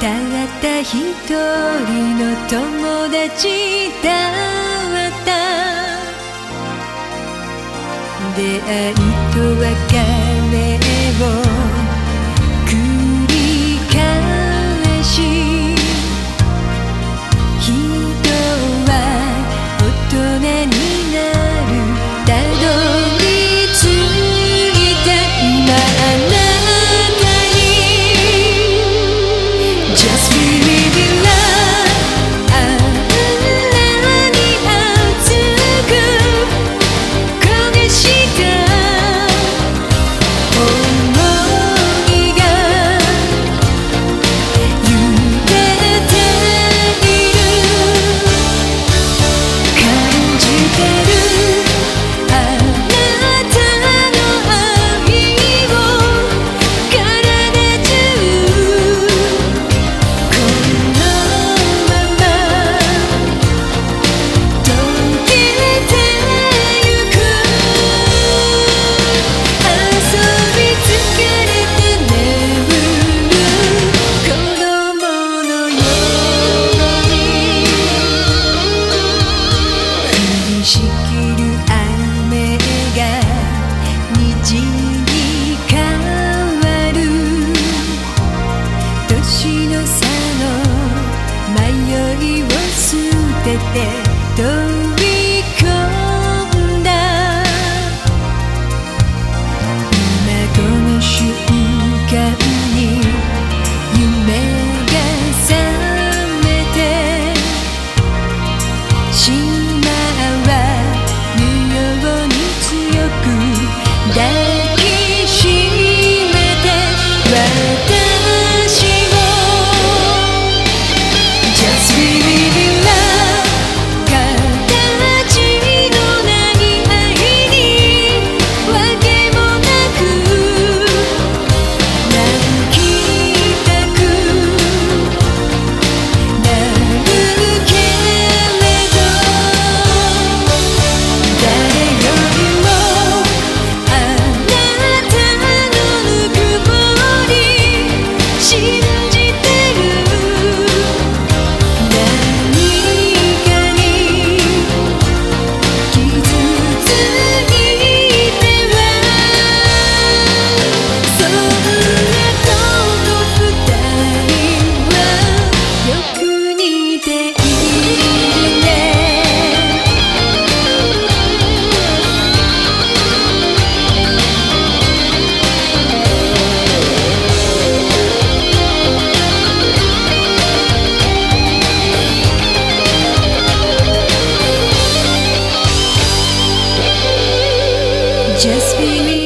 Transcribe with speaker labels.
Speaker 1: たった一人の友達だった。出会いと別れをてて」Just be me.